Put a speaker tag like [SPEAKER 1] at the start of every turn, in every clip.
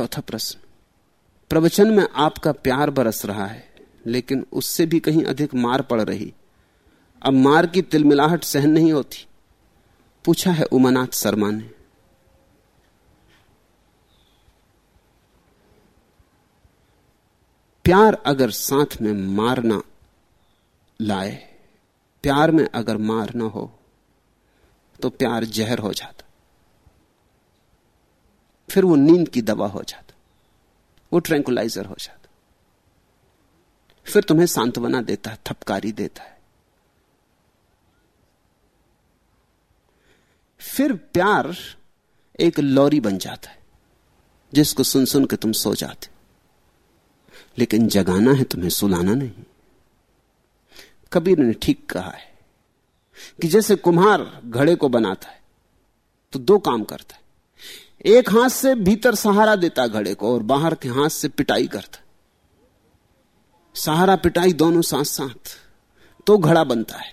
[SPEAKER 1] चौथा प्रश्न। प्रवचन में आपका प्यार बरस रहा है, लेकिन उससे भी कहीं अधिक मार पड़ रही। अब मार की तिलमिलाहट सहन नहीं होती। पूछा है उमानाथ शर्मा ने। प्यार अगर साथ में मार ना लाए, प्यार में अगर मार ना हो तो प्यार जहर हो जाता। फिर वो नींद की दवा हो जाता, वो ट्रैंकुलाइजर हो जाता। फिर तुम्हें सांत्वना देता है, थपकारी देता है। फिर प्यार एक लॉरी बन जाता है, जिसको सुन सुन के तुम सो जाते लेकिन जगाना है तुम्हें, सुलाना नहीं। कबीर ने ठीक कहा है कि जैसे कुम्हार घड़े को बनाता है तो दो काम करता है। एक हाथ से भीतर सहारा देता घड़े को और बाहर के हाथ से पिटाई करता। सहारा पिटाई दोनों साथ साथ तो घड़ा बनता है।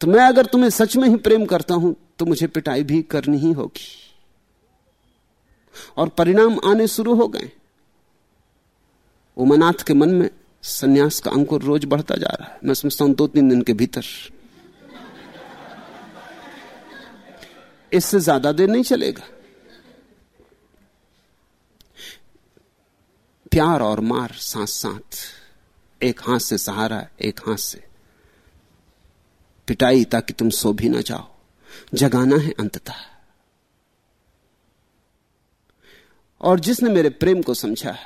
[SPEAKER 1] तो मैं अगर तुम्हें सच में ही प्रेम करता हूँ तो मुझे पिटाई भी करनी ही होगी। और परिणाम आने शुरू हो गए। उमनाथ के मन में सन्यास का अंकुर रोज बढ़ता जा रहा है। मैं समझता हूँ दो तीन दिन के भीतर इससे ज़्यादा देर नहीं चलेगा। प्यार और मार साथ साथ एक हाथ से सहारा, एक हाथ से। पिटाई ताकि तुम सो भी ना जाओ। जगाना है अंततः। और जिसने मेरे प्रेम को समझा,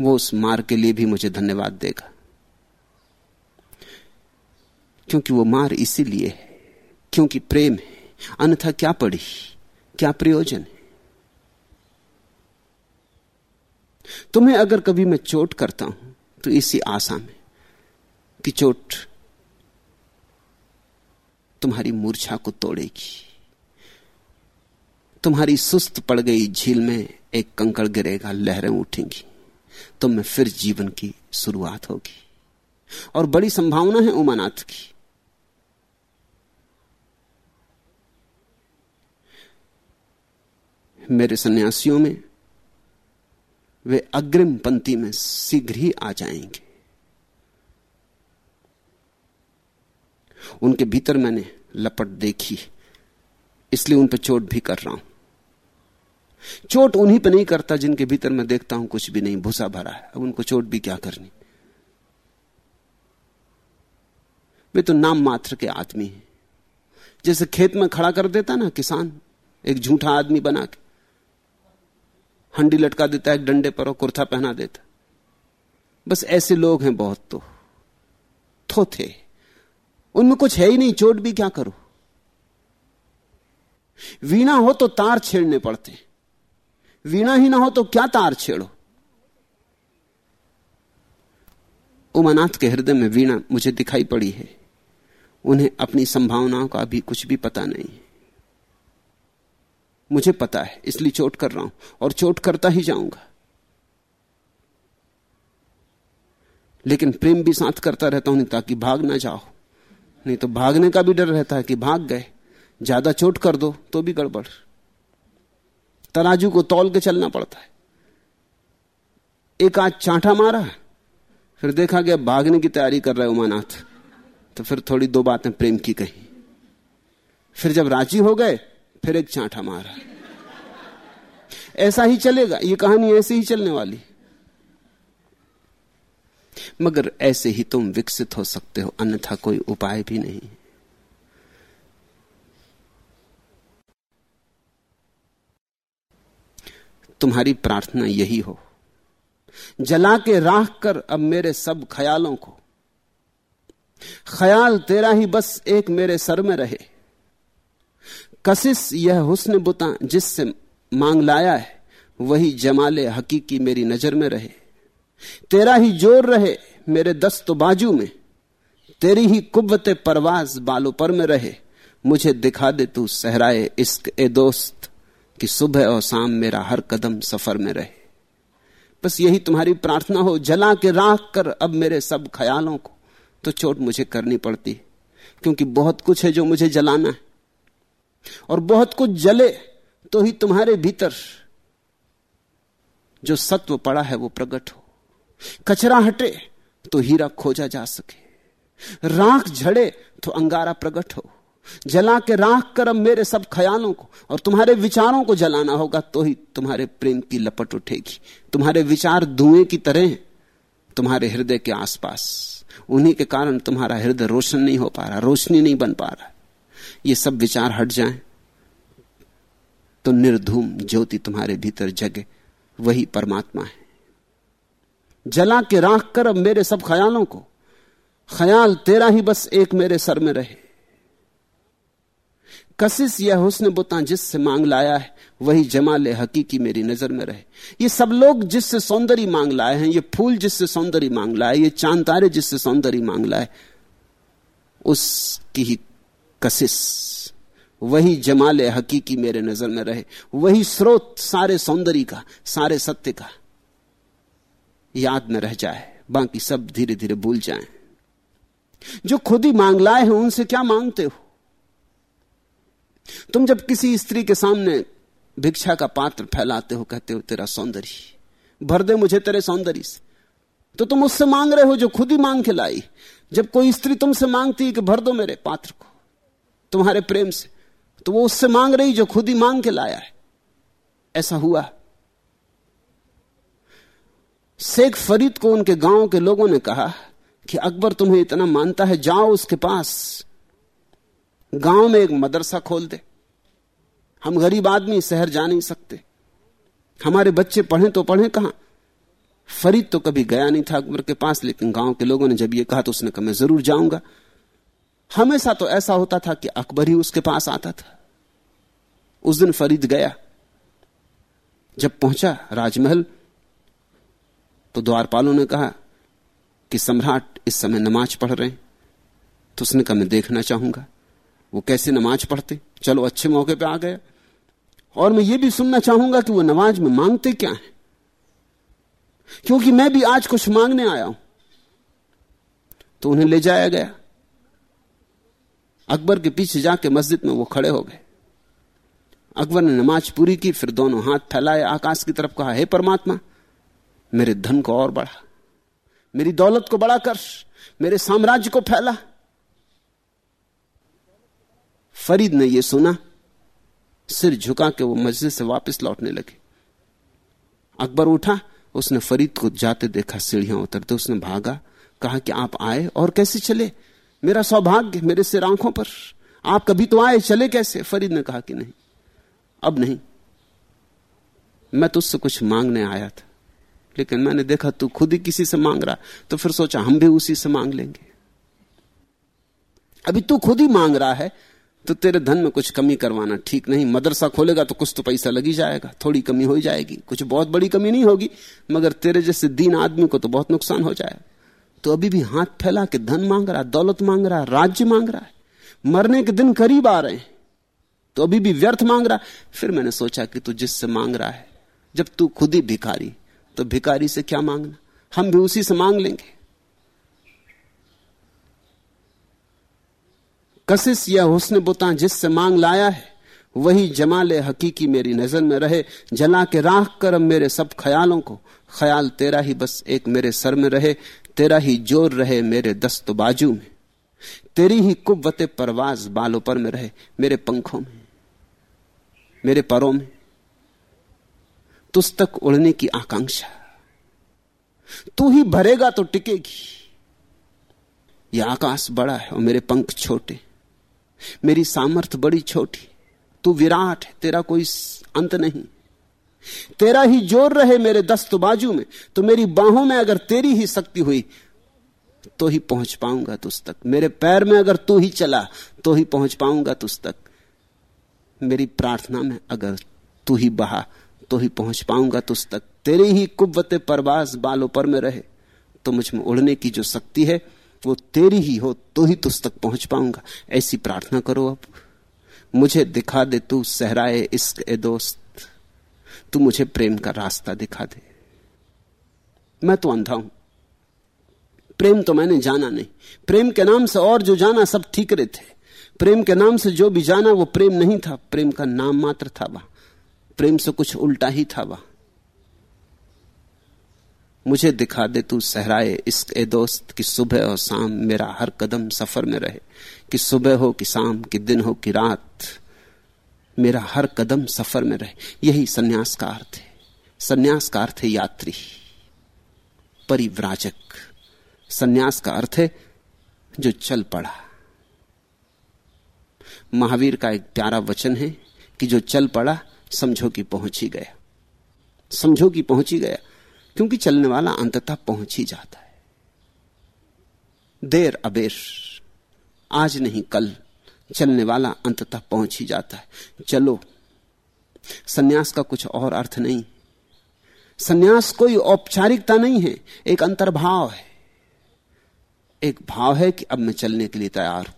[SPEAKER 1] वो उस मार के लिए भी मुझे धन्यवाद देगा। क्योंकि वो मार इसीलिए है, क्योंकि प्रेम है। अन्यथा क्या पड़ी क्या प्रयोजन है? तुम्हें अगर कभी मैं चोट करता हूँ तो इसी आशा में कि चोट तुम्हारी मूर्छा को तोड़ेगी। तुम्हारी सुस्त पड़ गई झील में एक कंकड़ गिरेगा, लहरें उठेंगी। तुम में फिर जीवन की शुरुआत होगी। और बड़ी संभावना है उमानाथ की मेरे सन्यासियों में वे अग्रिम पंक्ति में शीघ्र ही आ जाएँगे। उनके भीतर मैंने लपट देखी, इसलिए उन पर चोट भी कर रहा हूँ। चोट उन्हीं पर नहीं करता जिनके भीतर मैं देखता हूँ, कुछ भी नहीं, भूसा भरा है। अब उनको चोट भी क्या करनी? वे तो नाम मात्र के आदमी हैं। जैसे खेत में खड़ा कर देता ना किसान, एक झूठा आदमी बना के। हंडी लटका देता है डंडे पर और कुर्ता पहना देता बस ऐसे लोग हैं बहुत तो। थोथे उनमें कुछ है ही नहीं, चोट भी क्या करो? वीणा हो तो तार छेड़ने पड़ते वीणा ही ना हो तो क्या तार छेड़ो? उमानाथ के हृदय में वीणा मुझे दिखाई पड़ी है। उन्हें अपनी संभावनाओं का भी कुछ भी पता नहीं है। मुझे पता है, इसलिए चोट कर रहा हूँ और चोट करता ही जाऊँगा। लेकिन प्रेम भी साथ करता रहता हूँ ताकि भाग ना जाओ। नहीं तो भागने का भी डर रहता है कि भाग गए। ज़्यादा चोट कर दो तो भी गड़बड़। तराजू को तौल के चलना पड़ता है। एक आज चांटा मारा, फिर देखा गया भागने की तैयारी कर रहे उमानाथ। तो फिर थोड़ी दो बातें प्रेम की कही। फिर जब राज़ी हो गए फिर एक चांटा मारा। ऐसा ही चलेगा, ये कहानी ऐसे ही चलने वाली। मगर ऐसे ही तुम विकसित हो सकते हो, अन्यथा कोई उपाय भी नहीं। तुम्हारी प्रार्थना यही हो। जला के राख कर अब मेरे सब ख्यालों को। ख्याल तेरा ही बस एक मेरे सर में रहे। कशिश यह हुस्न बुता जिससे मांग लाया है, वही जमाले हकीकी मेरी नज़र में रहे। तेरा ही ज़ोर रहे मेरे दस्त बाजू में, तेरी ही कुब्बत परवाज बालों पर में रहे। मुझे दिखा दे तू सहराए इश्क ए दोस्त, कि सुबह और शाम मेरा हर कदम सफ़र में रहे। बस यही तुम्हारी प्रार्थना हो, जला के राख कर अब मेरे सब ख्यालों को तो चोट मुझे करनी पड़ती, क्योंकि बहुत कुछ है जो मुझे जलाना है। और बहुत कुछ जले तो ही तुम्हारे भीतर जो सत्व पड़ा है वो प्रकट हो। कचरा हटे तो हीरा खोजा जा सके। राख झड़े तो अंगारा प्रकट हो। जला के राख कर अब मेरे सब ख्यालों को और तुम्हारे विचारों को जलाना होगा तो ही तुम्हारे प्रेम की लपट उठेगी। तुम्हारे विचार धुएँ की तरह तुम्हारे हृदय के आसपास। उन्हीं के कारण तुम्हारा हृदय रोशन नहीं हो पा रहा, रोशनी नहीं बन पा रहा। ये सब विचार हट जाए। तो निर्धूम ज्योति तुम्हारे भीतर जगे, वही परमात्मा है। जला के राख कर अब मेरे सब ख्यालों को। ख्याल तेरा ही बस एक मेरे सर में रहे। कशिश यह हुस्न बुता जिससे मांग लाया है, वही जमाल हकीकी मेरी नज़र में रहे। ये सब लोग जिससे सौंदर्य मांग लाए हैं, ये फूल जिससे सौंदर्य मांग लाए, ये चाँद तारे जिससे सौंदर्य मांग लाए, उसकी ही कशिश वही जमाल हकीकी मेरे नज़र में रहे। वही स्रोत सारे सौंदर्य का, सारे सत्य का याद में रह जाए। बाकी सब धीरे धीरे भूल जाए। जो खुद ही मांग लाए हैं, उनसे क्या मांगते हो? तुम जब किसी स्त्री के सामने भिक्षा का पात्र फैलाते हो, कहते हो, तेरा सौंदर्य, भर दे मुझे तेरे सौंदर्य से। तो तुम उससे मांग रहे हो जो खुद ही मांग के लाई। जब कोई स्त्री तुमसे मांगती है कि भर दो मेरे पात्र को तुम्हारे प्रेम से। तो वो उससे मांग रही जो खुद ही मांग के लाया है। ऐसा हुआ। शेख फरीद को उनके गाँव के लोगों ने कहा कि अकबर तुम्हें इतना मानता है, जाओ उसके पास। गाँव में एक मदरसा खोल दे। हम गरीब आदमी, शहर जा नहीं सकते। हमारे बच्चे पढ़े तो पढ़े कहाँ? फरीद तो कभी गया नहीं था अकबर के पास, लेकिन गाँव के लोगों ने जब ये कहा तो उसने कहा, मैं ज़रूर जाऊँगा। हमेशा तो ऐसा होता था कि अकबर ही उसके पास आता था। उस दिन फरीद गया। जब पहुँचा राजमहल तो द्वारपालों ने कहा कि सम्राट इस समय नमाज़ पढ़ रहे हैं। तो उसने कहा, मैं देखना चाहूँगा। वो कैसे नमाज़ पढ़ते? चलो, अच्छे मौके पे आ गया। और मैं ये भी सुनना चाहूँगा कि वो नमाज़ में मांगते क्या है? क्योंकि मैं भी आज कुछ मांगने आया हूँ। तो उन्हें ले जाया गया। अकबर के पीछे जाके मस्जिद में वो खड़े हो गए। अकबर ने नमाज़ पूरी की, फिर दोनों हाथ फैलाए, आकाश की तरफ़ कहा, हे परमात्मा, मेरे धन को और बढ़ा। मेरी दौलत को बड़ा कर। मेरे साम्राज्य को फैला। फरीद ने यह सुना। सिर झुका के वो मस्जिद से वापस लौटने लगे। अकबर उठा, उसने फरीद को जाते देखा, सीढ़ियाँ उतरते उसने भागा, कहा कि आप आए और कैसे चले? मेरा सौभाग्य मेरे सिर आँखों पर। आप कभी तो आए, चले कैसे? फरीद ने कहा कि नहीं। अब नहीं। मैं तुझसे कुछ मांगने आया था, लेकिन मैंने देखा तू खुद ही किसी से मांग रहा तो फिर सोचा हम भी उसी से मांग लेंगे। अभी तू खुद ही मांग रहा है तो तेरे धन में कुछ कमी करवाना ठीक नहीं। मदरसा खोलेगा तो कुछ तो पैसा लगी जाएगा, थोड़ी कमी हो जाएगी। कुछ बहुत बड़ी कमी नहीं होगी, मगर तेरे जैसे दीन आदमी को तो बहुत नुकसान हो जाएगा। तो अभी भी हाथ फैला के धन मांग रहा है दौलत मांग रहा है राज्य मांग रहा है। मरने के दिन करीब आ रहे हैं। तो अभी भी व्यर्थ मांग रहा। है फिर मैंने सोचा कि तू जिससे मांग रहा है, जब तू खुद ही भिखारी तो भिखारी से क्या मांगना? हम भी उसी से मांग लेंगे। कशिश या हुस्न बुता जिससे मांग लाया है, वही जमाले हकीकी मेरी नज़र में रहे। जला के राख कर मेरे सब ख्यालों को। ख्याल तेरा ही बस एक मेरे सर में रहे। तेरा ही ज़ोर रहे मेरे दस्त बाजू में। तेरी ही कुत परवाज बालों पर में रहे मेरे पंखों में, मेरे परों में। तुझ तक उड़ने की आकांक्षा। तू ही भरेगा तो टिकेगी। यह आकाश बड़ा है और मेरे पंख छोटे। मेरी सामर्थ बड़ी छोटी। तू विराट है, तेरा कोई अंत नहीं। तेरा ही ज़ोर रहे मेरे दस्त बाजू में तो मेरी बाहों में अगर तेरी ही शक्ति हुई तो ही पहुँच पाऊँगा तुझ तक। मेरे पैर में अगर तू ही चला तो ही पहुँच पाऊँगा तुझ तक। मेरी प्रार्थना में अगर तू ही बहा तो ही पहुँच पाऊँगा तुझ तक। तेरी ही कुत परवास बालों पर में रहे तो मुझमें उड़ने की जो शक्ति है, वो तेरी ही हो तो ही तुझ तक पहुँच पाऊँगा। ऐसी प्रार्थना करो अब। मुझे दिखा दे तू, सहराए इश्क ए दोस्त। तू मुझे प्रेम का रास्ता दिखा दे। मैं तो अंधा हूँ। प्रेम तो मैंने जाना नहीं। प्रेम के नाम से और जो जाना सब ठीक रहे थे। प्रेम के नाम से जो भी जाना वो प्रेम नहीं था। प्रेम का नाम मात्र था वह। प्रेम से कुछ उल्टा ही था वह। मुझे दिखा दे तू सहराए इस ए दोस्त कि सुबह और शाम मेरा हर कदम सफ़र में रहे। कि सुबह हो कि शाम, कि दिन हो कि रात। मेरा हर कदम सफ़र में रहे। यही सन्यास का अर्थ है। सन्यास का अर्थ है यात्री, परिव्राजक। सन्यास का अर्थ है जो चल पड़ा। महावीर का एक प्यारा वचन है कि जो चल पड़ा, समझो कि पहुँच ही गया। समझो कि पहुँच ही गया, क्योंकि चलने वाला अंततः पहुँच ही जाता है। देर अबेर, आज नहीं कल। चलने वाला अंततः पहुँच ही जाता है। चलो, सन्यास का कुछ और अर्थ नहीं। सन्यास कोई औपचारिकता नहीं है, एक अंतर्भाव है। एक भाव है कि अब मैं चलने के लिए तैयार हूँ।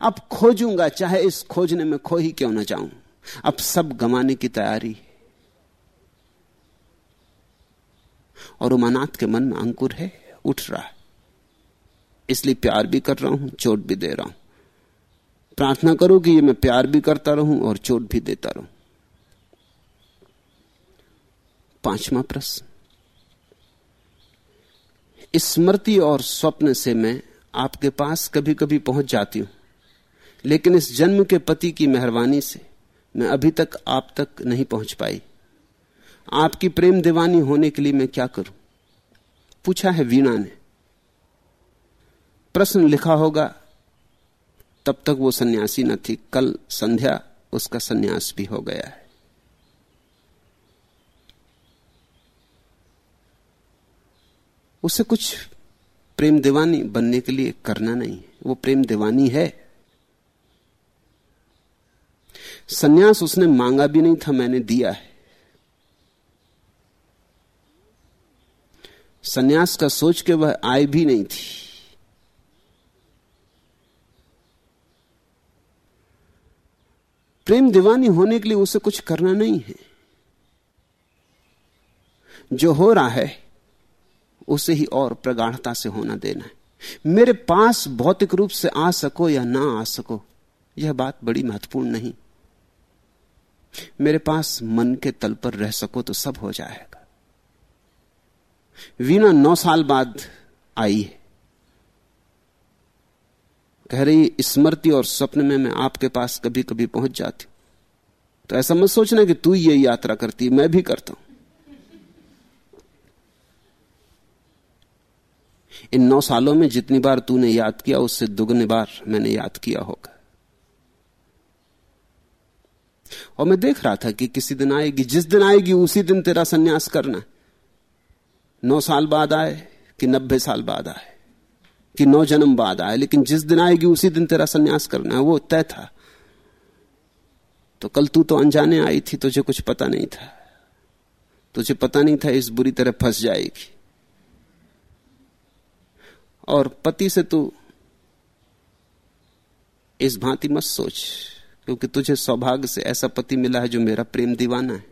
[SPEAKER 1] अब खोजूँगा, चाहे इस खोजने में खो ही क्यों ना जाऊँ। अब सब गंवाने की तैयारी और उमानाथ के मन में अंकुर है, उठ रहा है। इसलिए प्यार भी कर रहा हूँ, चोट भी दे रहा हूँ। प्रार्थना करो कि ये मैं प्यार भी करता रहूँ और चोट भी देता रहूँ। पांचवा प्रश्न। स्मृति और स्वप्न से मैं आपके पास कभी कभी पहुँच जाती हूँ, लेकिन इस जन्म के पति की मेहरबानी से मैं अभी तक आप तक नहीं पहुँच पाई। आपकी प्रेम दीवानी होने के लिए मैं क्या करूँ? पूछा है वीणा ने। प्रश्न लिखा होगा तब तक वो सन्यासी न थी। कल संध्या उसका सन्यास भी हो गया है। उसे कुछ प्रेम दीवानी बनने के लिए करना नहीं वो प्रेम दीवानी है। सन्यास उसने मांगा भी नहीं था, मैंने दिया है। सन्यास का सोच के वह आए भी नहीं थी। प्रेम दीवानी होने के लिए उसे कुछ करना नहीं है। जो हो रहा है, उसे ही और प्रगाढ़ता से होना देना है। मेरे पास भौतिक रूप से आ सको या ना आ सको, यह बात बड़ी महत्वपूर्ण नहीं। मेरे पास मन के तल पर रह सको तो सब हो जाएगा। वीणा नौ साल बाद आई है। कह रही स्मृति और स्वप्न में मैं आपके पास कभी कभी पहुँच जाती हूँ। तो ऐसा मत सोचना कि तू ये यात्रा करती मैं भी करता हूँ। इन नौ सालों में जितनी बार तूने याद किया, उससे दुगने बार मैंने याद किया होगा। और मैं देख रहा था कि किसी दिन आएगी, जिस दिन आएगी, उसी दिन तेरा सन्यास करना नौ साल बाद आए कि नब्बे साल बाद आए? कि नौ जन्म बाद आए, लेकिन जिस दिन आएगी, उसी दिन तेरा सन्यास करना है, वो तय था। तो कल तू तो अनजाने आई थी, तुझे कुछ पता नहीं था। तुझे पता नहीं था इस बुरी तरह फंस जाएगी। और पति से तू इस भांति मत सोच, क्योंकि तुझे सौभाग्य से ऐसा पति मिला है जो मेरा प्रेम दीवाना है।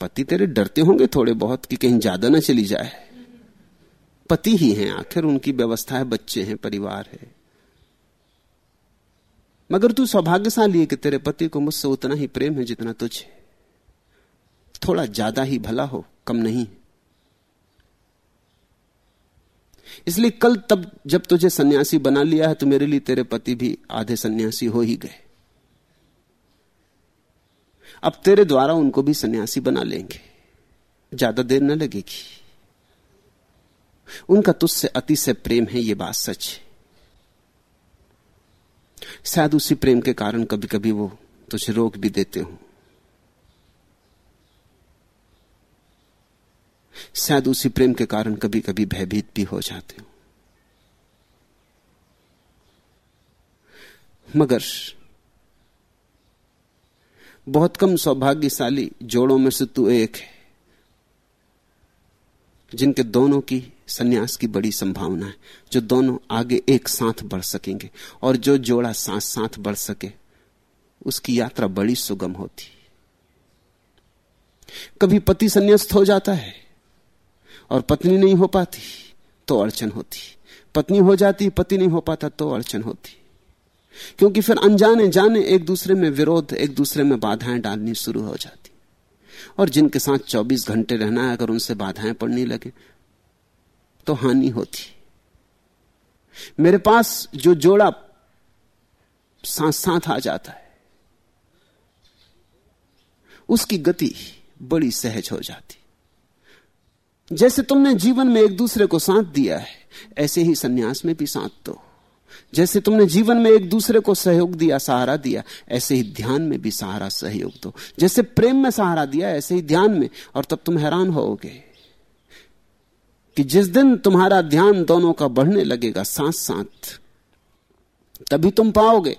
[SPEAKER 1] पति तेरे डरते होंगे थोड़े बहुत कि कहीं ज़्यादा ना चली जाए। पति ही हैं, आखिर उनकी व्यवस्था है, बच्चे हैं, परिवार है। मगर तू सौभाग्यशाली है कि तेरे पति को मुझसे उतना ही प्रेम है जितना तुझे थोड़ा ज़्यादा ही भला हो, कम नहीं। इसलिए कल तब जब तुझे सन्यासी बना लिया है तो मेरे लिए तेरे पति भी आधे सन्यासी हो ही गए। अब तेरे द्वारा उनको भी सन्यासी बना लेंगे। ज़्यादा देर न लगेगी। उनका तुझसे अति से प्रेम है यह बात सच है। शायद उसी प्रेम के कारण कभी कभी वो तुझे रोक भी देते हो। शायद उसी प्रेम के कारण कभी कभी भयभीत भी हो जाते हो। मगर, बहुत कम सौभाग्यशाली जोड़ों में से तू एक है, जिनके दोनों की सन्यास की बड़ी संभावना है, जो दोनों आगे एक साथ बढ़ सकेंगे और जो जोड़ा साथ साथ बढ़ सके, उसकी यात्रा बड़ी सुगम होती। कभी पति संन्यास्त हो जाता है और पत्नी नहीं हो पाती तो अड़चन होती। पत्नी हो जाती, पति नहीं हो पाता तो अड़चन होती। क्योंकि फिर अनजाने जाने एक दूसरे में विरोध, एक दूसरे में बाधाएँ डालनी शुरू हो जाती। और जिनके साथ 24 घंटे रहना है, अगर उनसे बाधाएँ पड़ने लगे तो हानि होती। मेरे पास जो जोड़ा साथ साथ आ जाता है, उसकी गति बड़ी सहज हो जाती। जैसे तुमने जीवन में एक दूसरे को साथ दिया है, ऐसे ही सन्यास में भी साथ दो। जैसे तुमने जीवन में एक दूसरे को सहयोग दिया, सहारा दिया, ऐसे ही ध्यान में भी सहारा सहयोग दो। जैसे प्रेम में सहारा दिया, ऐसे ही ध्यान में, और तब तुम हैरान होोगे। कि जिस दिन तुम्हारा ध्यान दोनों का बढ़ने लगेगा साथ साथ तभी तुम पाओगे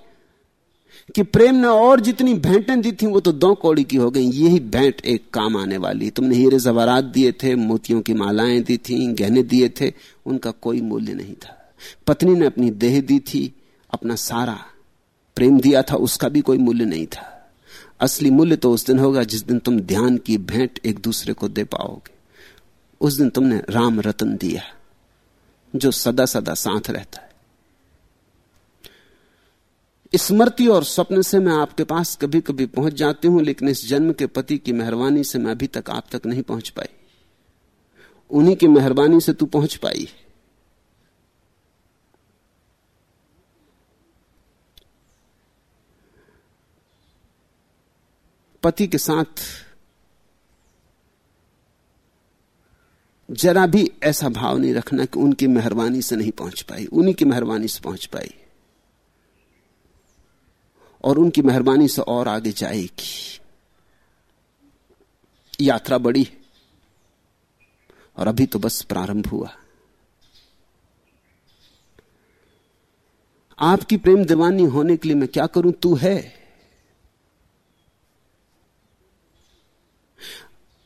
[SPEAKER 1] कि प्रेम ने और जितनी भेंटें दी थी, वो तो दो कौड़ी की हो गई। यही भेंट एक काम आने वाली। तुमने हीरे जवारात दिए थे, मोतियों की मालाएँ दी थी, गहने दिए थे, उनका कोई मूल्य नहीं था। पत्नी ने अपनी देह दी थी, अपना सारा प्रेम दिया था, उसका भी कोई मूल्य नहीं था। असली मूल्य तो उस दिन होगा जिस दिन तुम ध्यान की भेंट एक दूसरे को दे पाओगे। उस दिन तुमने राम रतन दिया, जो सदा सदा साथ रहता है। स्मृति और स्वप्न से मैं आपके पास कभी कभी पहुँच जाती हूँ, लेकिन इस जन्म के पति की मेहरबानी से मैं अभी तक आप तक नहीं पहुँच पाई। उन्हीं की मेहरबानी से तू पहुँच पाई। पति के साथ जरा भी ऐसा भाव नहीं रखना कि उनकी मेहरबानी से नहीं पहुँच पाई, उन्हीं की मेहरबानी से पहुँच पाई। और उनकी मेहरबानी से और आगे जाएगी। यात्रा बड़ी और अभी तो बस प्रारंभ हुआ। आपकी प्रेम दीवानी होने के लिए मैं क्या करूँ? तू है।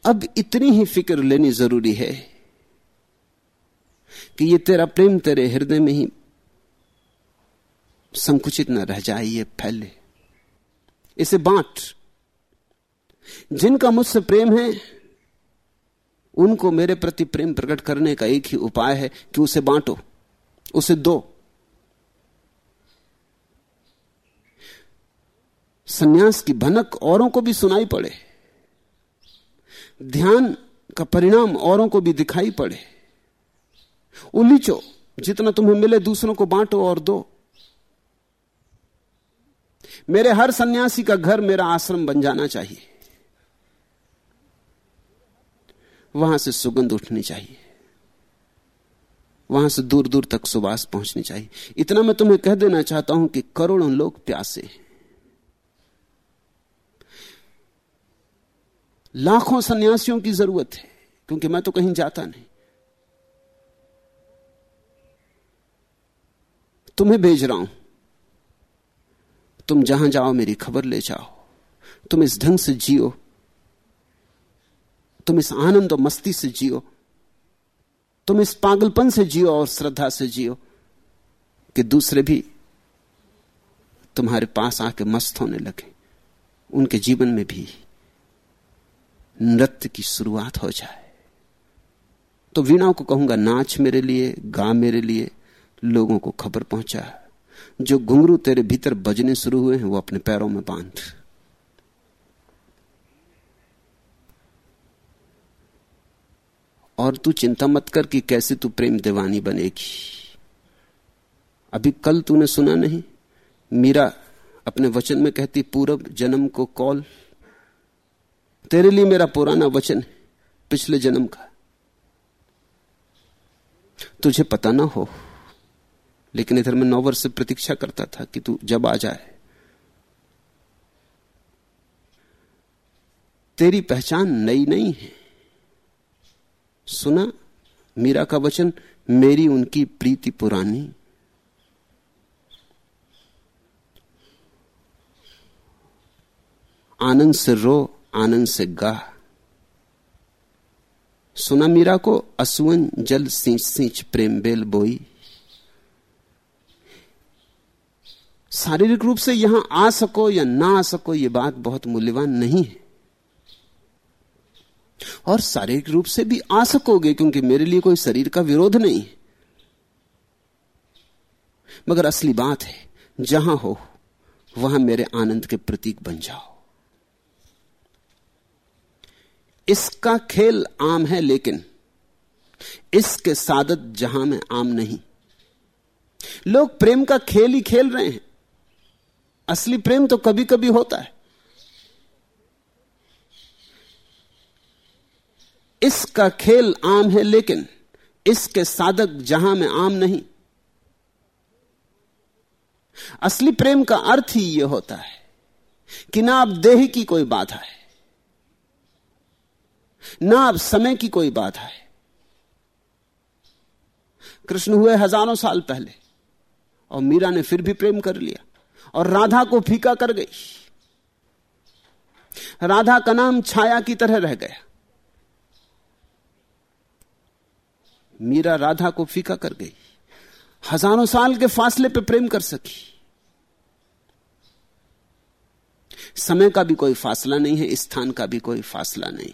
[SPEAKER 1] अब इतनी ही फ़िक्र लेनी ज़रूरी है। कि ये तेरा प्रेम तेरे हृदय में ही संकुचित न रह जाए, ये फैले। इसे बांट। जिनका मुझसे प्रेम है, उनको मेरे प्रति प्रेम प्रकट करने का एक ही उपाय है कि उसे बांटो, उसे दो। सन्यास की भनक औरों को भी सुनाई पड़े। ध्यान का परिणाम औरों को भी दिखाई पड़े। उलीचो जितना तुम्हें मिले दूसरों को बांटो और दो। मेरे हर सन्यासी का घर मेरा आश्रम बन जाना चाहिए। वहाँ से सुगंध उठनी चाहिए। वहाँ से दूर दूर तक सुबास पहुंचनी चाहिए। इतना मैं तुम्हें कह देना चाहता हूँ कि करोड़ों लोग प्यासे हैं। लाखों सन्यासियों की ज़रूरत है, क्योंकि मैं तो कहीं जाता नहीं। तुम्हें भेज रहा हूँ। तुम जहाँ जाओ, मेरी खबर ले जाओ। तुम इस ढंग से जियो। तुम इस आनंद और मस्ती से जियो। तुम इस पागलपन से जियो और श्रद्धा से जियो कि दूसरे भी तुम्हारे पास आके मस्त होने लगे। उनके जीवन में भी नृत्य की शुरुआत हो जाए। तो वीणा को कहूँगा, नाच मेरे लिए, गा मेरे लिए लोगों को खबर पहुँचा जो घुंघरू तेरे भीतर बजने शुरू हुए हैं, वो अपने पैरों में बाँध। और तू चिंता मत कर कि कैसे तू प्रेम दीवानी बनेगी। अभी कल तूने सुना नहीं, मीरा अपने वचन में कहती, पूरब जन्म को कॉल। तेरे लिए मेरा पुराना वचन है, पिछले जन्म का। तुझे पता ना हो लेकिन इधर मैं नौ वर्ष से प्रतीक्षा करता था कि तू जब आ जाए। तेरी पहचान नई नहीं है। सुना, मीरा का वचन, मेरी उनकी प्रीति पुरानी। आनंद से रो, आनंद से गा। सुना, मीरा को असुवन जल सींच सींच प्रेम बेल बोई। शारीरिक रूप से यहाँ आ सको या ना आ सको यह बात बहुत मूल्यवान नहीं है। और शारीरिक रूप से भी आ सकोगे क्योंकि मेरे लिए कोई शरीर का विरोध नहीं है। मगर असली बात है, जहाँ हो, वहाँ मेरे आनंद के प्रतीक बन जाओ। इसका खेल आम है, लेकिन इसके सादत जहाँ में आम नहीं। लोग प्रेम का खेल ही खेल रहे हैं। असली प्रेम तो कभी कभी होता है। इसका खेल आम है, लेकिन इसके साधक जहाँ में आम नहीं। असली प्रेम का अर्थ ही यह होता है कि ना आप देह की कोई बाधा है, ना आप समय की कोई बाधा है। कृष्ण हुए हज़ारों साल पहले और मीरा ने फिर भी प्रेम कर लिया। और राधा को फीका कर गई। राधा का नाम छाया की तरह रह गया। मीरा राधा को फीका कर गई। हज़ारों साल के फासले पे प्रेम कर सकी। समय का भी कोई फासला नहीं है, स्थान का भी कोई फासला नहीं।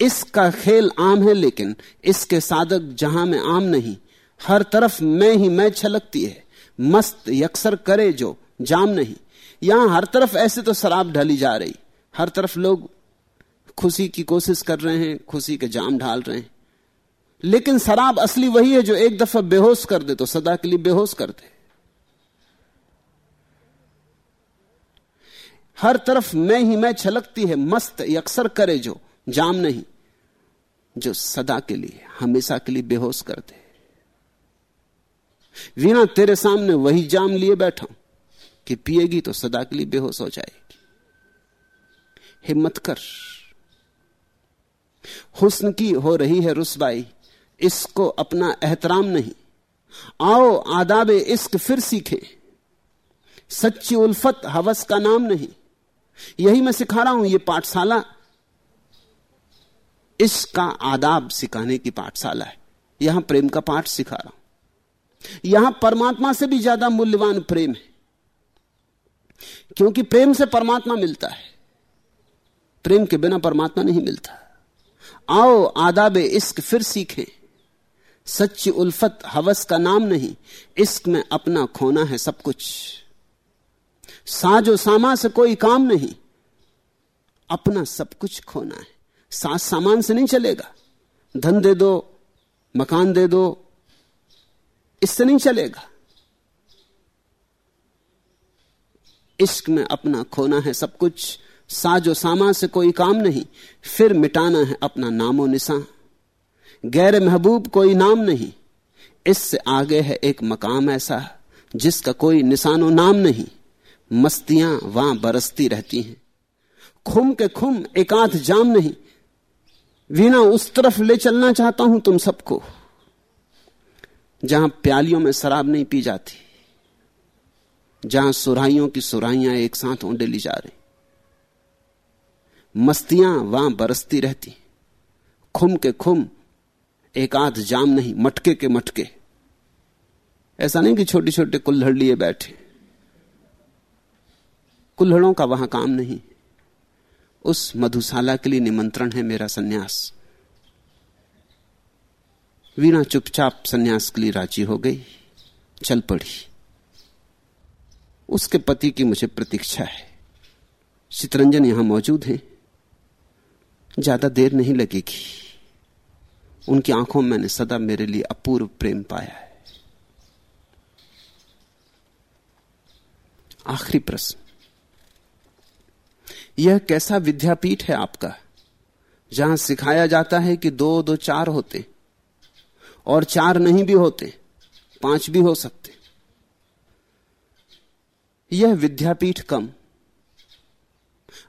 [SPEAKER 1] इसका खेल आम है, लेकिन इसके साधक जहाँ में आम नहीं, हर तरफ़ मैं ही, मैं छलकती है। मस्त यक्सर करे जो, जाम नहीं। यहाँ हर तरफ़ ऐसे तो शराब ढली जा रही। हर तरफ़ लोग खुशी की कोशिश कर रहे हैं, खुशी के जाम ढाल रहे हैं। लेकिन शराब असली वही है जो एक दफ़ा बेहोश कर दे तो सदा के लिए बेहोश कर दे। हर तरफ़ मैं ही मैं छलकती है, मस्त यक्सर करे जो, जाम नहीं। जो सदा के लिए, हमेशा के लिए बेहोश कर दे। वीणा, तेरे सामने वही जाम लिए बैठा कि पिएगी तो सदा के लिए बेहोश हो जाएगी। हिम्मत कर। हुस्न की हो रही है रुसबाई इसको अपना एहतराम नहीं। आओ, आदाब, इश्क फिर सीखे। सच्ची उल्फत, हवस का नाम नहीं। यही मैं सिखा रहा हूँ यह पाठशाला। इसका आदाब सिखाने की पाठशाला है। यहाँ प्रेम का पाठ सिखा रहा हूँ। यहाँ परमात्मा से भी ज़्यादा मूल्यवान प्रेम है। क्योंकि प्रेम से परमात्मा मिलता है। प्रेम के बिना परमात्मा नहीं मिलता। आओ आदाब इश्क, फिर सीखें। सच्ची उल्फत, हवस का नाम नहीं। इश्क में अपना खोना है सब कुछ। साजो सामा से कोई काम नहीं। अपना सब कुछ खोना है। साज सामान से नहीं चलेगा। धन दे दो, मकान दे दो इससे नहीं चलेगा। इश्क में अपना खोना है सब कुछ। साजो सामा से कोई काम नहीं, फिर मिटाना है अपना नामो निशान गैर महबूब कोई नाम नहीं, इससे आगे है एक मकाम ऐसा, जिसका कोई निशानो नाम नहीं। मस्तियाँ वहाँ बरसती रहती हैं। खुम के खुम एकांत जाम नहीं। वीणा उस तरफ़ ले चलना चाहता हूँ तुम सबको। जहाँ प्यालियों में शराब नहीं पी जाती, जहाँ सुराइयों की सुराइयाँ एक साथ ओंडे ली जा रही। मस्तियाँ वहाँ बरसती रहती, खुम के खुम, एक आध जाम नहीं, मटके के मटके। ऐसा नहीं कि छोटे छोटे कुल्हड़ लिए बैठे। कुल्हड़ों का वहाँ काम नहीं। उस मधुशाला के लिए निमंत्रण है मेरा सन्यास। वीणा चुपचाप सन्यास के लिए राज़ी हो गई, चल पड़ी। उसके पति की मुझे प्रतीक्षा है। चितरंजन यहाँ मौजूद है। ज़्यादा देर नहीं लगेगी। उनकी आँखों में मैंने सदा मेरे लिए अपूर्व प्रेम पाया है। आखिरी प्रश्न। यह कैसा विद्यापीठ है आपका, जहाँ सिखाया जाता है कि दो दो चार होते? और चार नहीं भी होते, पाँच भी हो सकते। यह विद्यापीठ कम।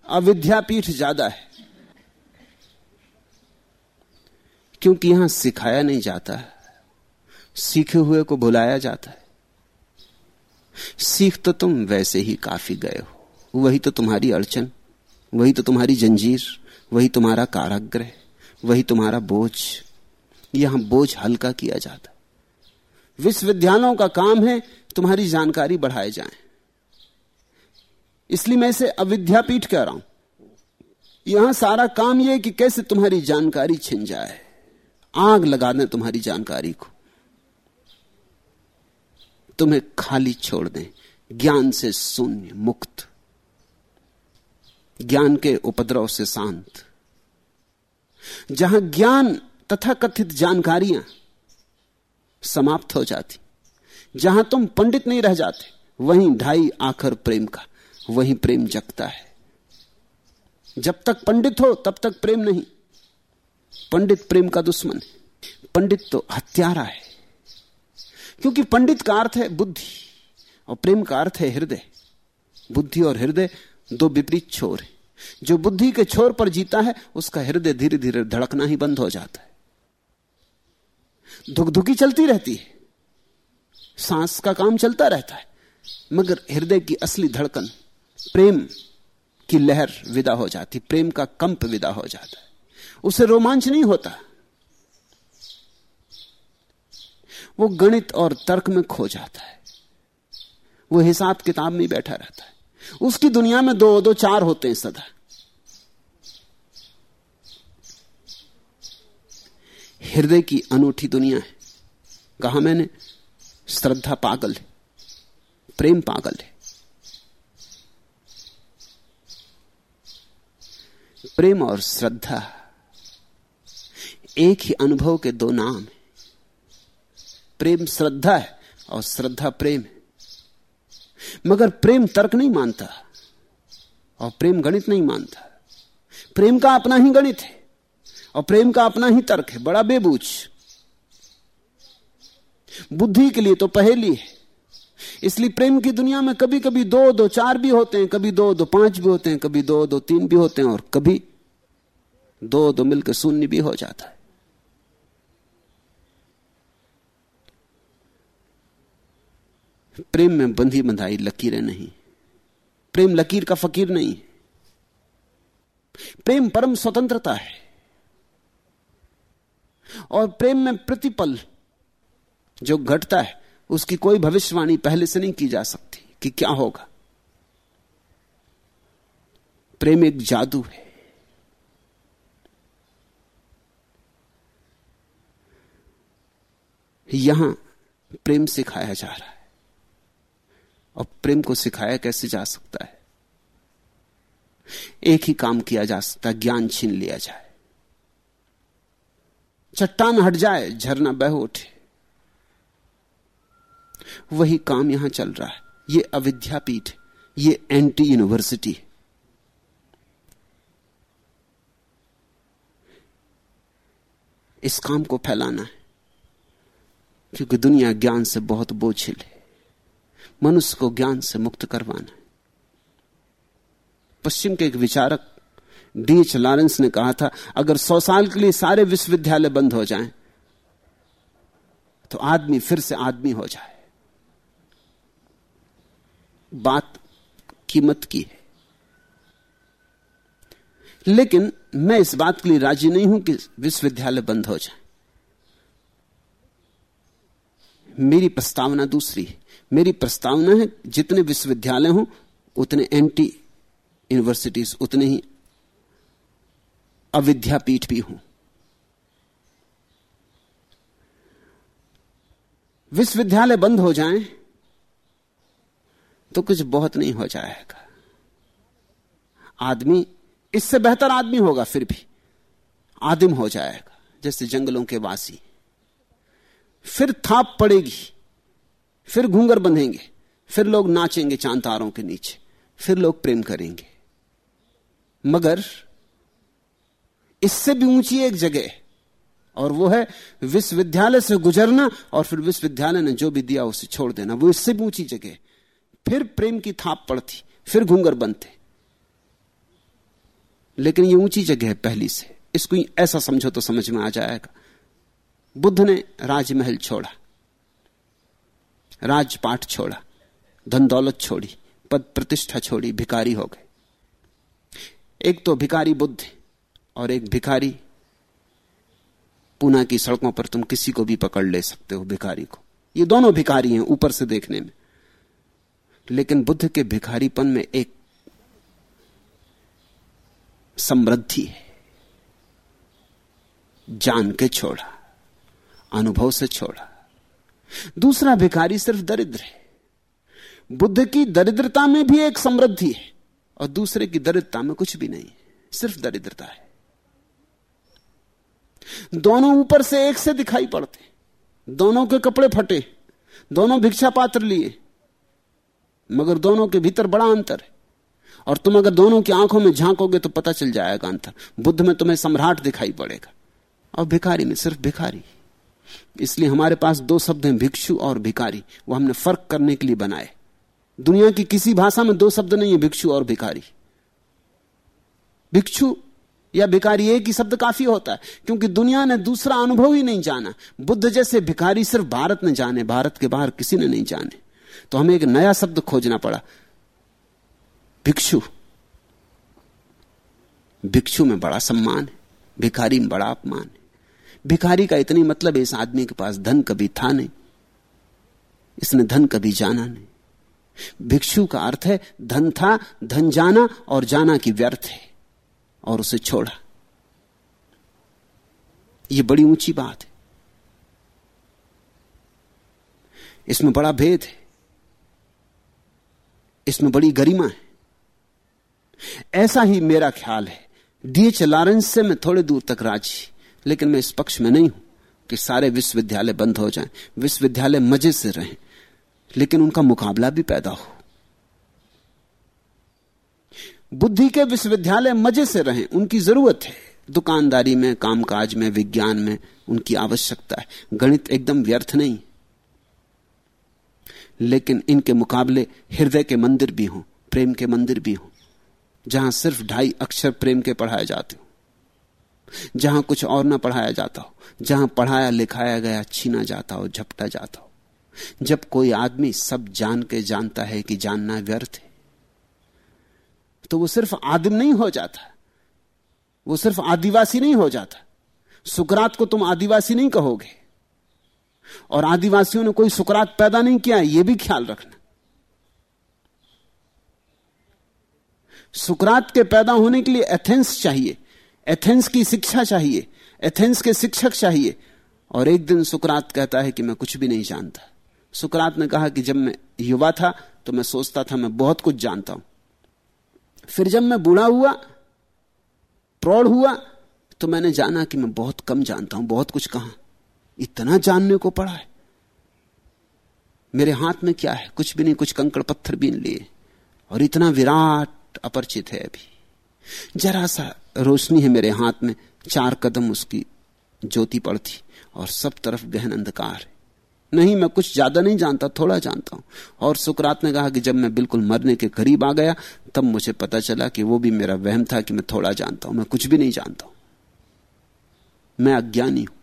[SPEAKER 1] अविद्यापीठ ज़्यादा है, क्योंकि यहाँ सिखाया नहीं जाता है, सीखे हुए को बुलाया जाता है। सीख तो तुम वैसे ही काफ़ी गए हो, वही तो तुम्हारी अड़चन, वही तो तुम्हारी जंजीर, वही तुम्हारा काराग्रह, वही तुम्हारा बोझ। यहाँ बोझ हल्का किया जाता। विश्वविद्यालयों का काम है तुम्हारी जानकारी बढ़ाए जाए। इसलिए मैं इसे अविद्यापीठ कह रहा हूँ। यहाँ सारा काम यह कि कैसे तुम्हारी जानकारी छिन जाए। आग लगा दें तुम्हारी जानकारी को। तुम्हें खाली छोड़ दें। ज्ञान से शून्य मुक्त। ज्ञान के उपद्रव से शांत। जहाँ ज्ञान तथा कथित जानकारियाँ समाप्त हो जाती। जहाँ तुम पंडित नहीं रह जाते, वहीं ढाई आखर प्रेम का, वहीं प्रेम जगता है। जब तक पंडित हो, तब तक प्रेम नहीं। पंडित प्रेम का दुश्मन है। पंडित तो हत्यारा है। क्योंकि पंडित का अर्थ है बुद्धि, और प्रेम का अर्थ है हृदय। बुद्धि और हृदय दो विपरीत छोर है। जो बुद्धि के छोर पर जीता है, उसका हृदय धीरे धीरे धड़कना ही बंद हो जाता है। धुकधुकी चलती रहती है। सांस का काम चलता रहता है। मगर हृदय की असली धड़कन, प्रेम की लहर विदा हो जाती, प्रेम का कंप विदा हो जाता है। उसे रोमांच नहीं होता। वो गणित और तर्क में खो जाता है। वो हिसाब किताब में बैठा रहता है। उसकी दुनिया में दो दो, चार होते हैं सदा। हृदय की अनूठी दुनिया है। कहा मैंने, श्रद्धा पागल है, प्रेम पागल है। प्रेम और श्रद्धा एक ही अनुभव के दो नाम है। प्रेम श्रद्धा है और श्रद्धा प्रेम है। मगर प्रेम तर्क नहीं मानता और प्रेम गणित नहीं मानता। प्रेम का अपना ही गणित है। और प्रेम का अपना ही तर्क है, बड़ा बेबूझ बुद्धि के लिए तो पहेली है। इसलिए प्रेम की दुनिया में कभी कभी दो दो, चार भी होते हैं, कभी दो दो, पाँच भी होते हैं, कभी दो दो, तीन भी होते हैं और कभी दो दो मिलकर शून्य भी हो जाता है। प्रेम में बंधी बंधाई लकीरें नहीं। प्रेम लकीर का फकीर नहीं। प्रेम परम स्वतंत्रता है। और प्रेम में प्रतिपल जो घटता है, उसकी कोई भविष्यवाणी पहले से नहीं की जा सकती कि क्या होगा। प्रेम एक जादू है। यहाँ प्रेम सिखाया जा रहा है। और प्रेम को सिखाया कैसे जा सकता है? एक ही काम किया जा सकता ज्ञान छीन लिया जाए। चट्टान हट जाए, झरना बह उठे। वही काम यहाँ चल रहा है। ये अविद्यापीठ, ये एंटी यूनिवर्सिटी इस काम को फैलाना है, क्योंकि दुनिया ज्ञान से बहुत बोझिल है। मनुष्य को ज्ञान से मुक्त करवाना है। पश्चिम के एक विचारक डीएच लॉरेंस ने कहा था, अगर सौ साल के लिए सारे विश्वविद्यालय बंद हो जाएँ तो आदमी फिर से आदमी हो जाए। बात कीमत की है। लेकिन मैं इस बात के लिए राज़ी नहीं हूँ कि विश्वविद्यालय बंद हो जाए। मेरी प्रस्तावना दूसरी है। मेरी प्रस्तावना है, जितने विश्वविद्यालय हों, उतने एंटी यूनिवर्सिटीज उतने ही अविद्यापीठ भी हूँ। विश्वविद्यालय बंद हो जाएँ तो कुछ बहुत नहीं हो जाएगा। आदमी, इससे बेहतर आदमी होगा फिर भी। आदिम हो जाएगा, जैसे जंगलों के वासी। फिर थाप पड़ेगी, फिर घूंगर बंधेंगे, फिर लोग नाचेंगे चाँद तारों के नीचे, फिर लोग प्रेम करेंगे। मगर इससे भी ऊँची एक जगह और वो है विश्वविद्यालय से गुजरना और फिर विश्वविद्यालय ने जो भी दिया उसे छोड़ देना। वो इससे भी ऊँची जगह फिर प्रेम की थाप पड़ती, फिर घूंगर बनते। लेकिन ये ऊँची जगह है पहली से। इसको ऐसा समझो तो समझ में आ जाएगा। बुद्ध ने राजमहल छोड़ा, राजपाट छोड़ा धन दौलत छोड़ी, पद प्रतिष्ठा छोड़ी भिकारी हो गए। एक तो भिकारी बुद्ध और एक भिखारी, पूना की सड़कों पर तुम किसी को भी पकड़ ले सकते हो भिखारी को। ये दोनों भिखारी हैं ऊपर से देखने में। लेकिन बुद्ध के भिखारीपन में एक समृद्धि है। जान के छोड़ा, अनुभव से छोड़ा। दूसरा भिखारी सिर्फ़ दरिद्र है। बुद्ध की दरिद्रता में भी एक समृद्धि है और दूसरे की दरिद्रता में कुछ भी नहीं सिर्फ़ दरिद्रता है। दोनों ऊपर से एक से दिखाई पड़ते, दोनों के कपड़े फटे, दोनों भिक्षा पात्र लिए, मगर दोनों के भीतर बड़ा अंतर है। और तुम अगर दोनों की आँखों में झांकोगे तो पता चल जाएगा अंतर। बुद्ध में तुम्हें सम्राट दिखाई पड़ेगा। और भिखारी में सिर्फ़ भिखारी। इसलिए हमारे पास दो शब्द हैं, भिक्षु और भिखारी। वो हमने फ़र्क करने के लिए बनाए। दुनिया की किसी भाषा में दो शब्द नहीं है, भिक्षु और भिखारी। भिक्षु या भिखारी एक ही शब्द काफ़ी होता है, क्योंकि दुनिया ने दूसरा अनुभव ही नहीं जाना। बुद्ध जैसे भिखारी सिर्फ़ भारत ने जाने, भारत के बाहर किसी ने नहीं जाने। तो हमें एक नया शब्द खोजना पड़ा। भिक्षु। भिक्षु में बड़ा सम्मान है, भिखारी में बड़ा अपमान है। भिखारी का इतनी मतलब इस आदमी के पास धन कभी था नहीं, इसने धन कभी जाना नहीं। भिक्षु का अर्थ है, धन था, धन जाना और जाना की व्यर्थ है। और उसे छोड़ा। यह बड़ी ऊँची बात है। इसमें बड़ा भेद है। इसमें बड़ी गरिमा है। ऐसा ही मेरा ख्याल है। डीएच लॉरेंस से मैं थोड़े दूर तक राज़ी, लेकिन मैं इस पक्ष में नहीं हूँ कि सारे विश्वविद्यालय बंद हो जाएँ। विश्वविद्यालय मज़े से रहें, लेकिन उनका मुकाबला भी पैदा हो। बुद्धि के विश्वविद्यालय मज़े से रहें, उनकी ज़रूरत है। दुकानदारी में, कामकाज में, विज्ञान में उनकी आवश्यकता है। गणित एकदम व्यर्थ नहीं। लेकिन इनके मुकाबले हृदय के मंदिर भी हों, प्रेम के मंदिर भी हों, जहाँ सिर्फ़ ढाई अक्षर प्रेम के पढ़ाए जाते हो, जहाँ कुछ और ना पढ़ाया जाता हो, जहाँ पढ़ाया लिखाया गया छीना जाता हो, झपटा जाता हो, जब कोई आदमी सब जान के जानता है कि जानना व्यर्थ है। तो वो सिर्फ़ आदिम नहीं हो जाता। वो सिर्फ़ आदिवासी नहीं हो जाता। सुकरात को तुम आदिवासी नहीं कहोगे। और आदिवासियों ने कोई सुकरात पैदा नहीं किया यह भी ख्याल रखना। सुकरात के पैदा होने के लिए एथेंस चाहिए। एथेंस की शिक्षा चाहिए। एथेंस के शिक्षक चाहिए। और एक दिन सुकरात कहता है कि मैं कुछ भी नहीं जानता। सुकरात ने कहा कि जब मैं युवा था तो मैं सोचता था, मैं बहुत कुछ जानता हूँ। फिर जब मैं बूढ़ा हुआ, प्रौढ़ हुआ तो मैंने जाना कि मैं बहुत कम जानता हूँ, बहुत कुछ कहा। इतना जानने को पड़ा है। मेरे हाथ में क्या है? कुछ भी नहीं, कुछ कंकड़ पत्थर बीन लिए। और इतना विराट अपरिचित है अभी। जरा सा रोशनी है मेरे हाथ में। चार कदम उसकी ज्योति पड़ती और सब तरफ़ गहन अंधकार है। नहीं, मैं कुछ ज़्यादा नहीं जानता, थोड़ा जानता हूँ। और सुकरात ने कहा कि जब मैं बिल्कुल मरने के करीब आ गया, तब मुझे पता चला कि वो भी मेरा वहम था कि मैं थोड़ा जानता हूँ, मैं कुछ भी नहीं जानता हूँ। मैं अज्ञानी हूँ।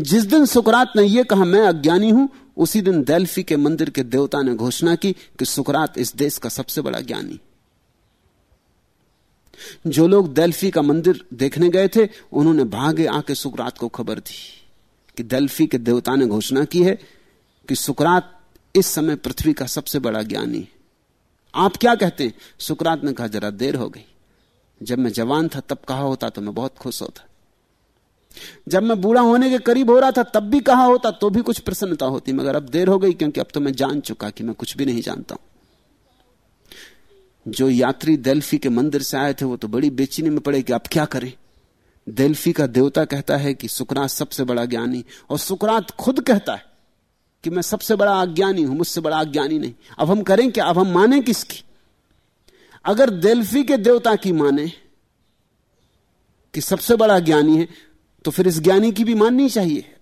[SPEAKER 1] जिस दिन सुकरात ने यह कहा, मैं अज्ञानी हूँ, उसी दिन देल्फी के मंदिर के देवता ने घोषणा की कि सुकरात इस देश का सबसे बड़ा ज्ञानी। जो लोग देल्फी का मंदिर देखने गए थे, उन्होंने भागे आके सुकरात को खबर दी। कि दल्फी के देवता ने घोषणा की है कि सुकरात इस समय पृथ्वी का सबसे बड़ा ज्ञानी है। आप क्या कहते हैं? सुकरात ने कहा, जरा देर हो गई। जब मैं जवान था, तब कहा होता तो मैं बहुत खुश होता। जब मैं बूढ़ा होने के करीब हो रहा था, तब भी कहा होता तो भी कुछ प्रसन्नता होती। मगर अब देर हो गई, क्योंकि अब तो मैं जान चुका कि मैं कुछ भी नहीं जानता हूँ। जो यात्री देल्फी के मंदिर से आए थे, वो तो बड़ी बेचीनी में पड़े कि अब क्या करें? देल्फी का देवता कहता है कि सुकरात सबसे बड़ा ज्ञानी, और सुकरात खुद कहता है कि मैं सबसे बड़ा अज्ञानी हूँ, मुझसे बड़ा अज्ञानी नहीं। अब हम करें क्या? अब हम माने किसकी? अगर देल्फी के देवता की माने कि सबसे बड़ा ज्ञानी है तो फिर इस ज्ञानी की भी माननी चाहिए।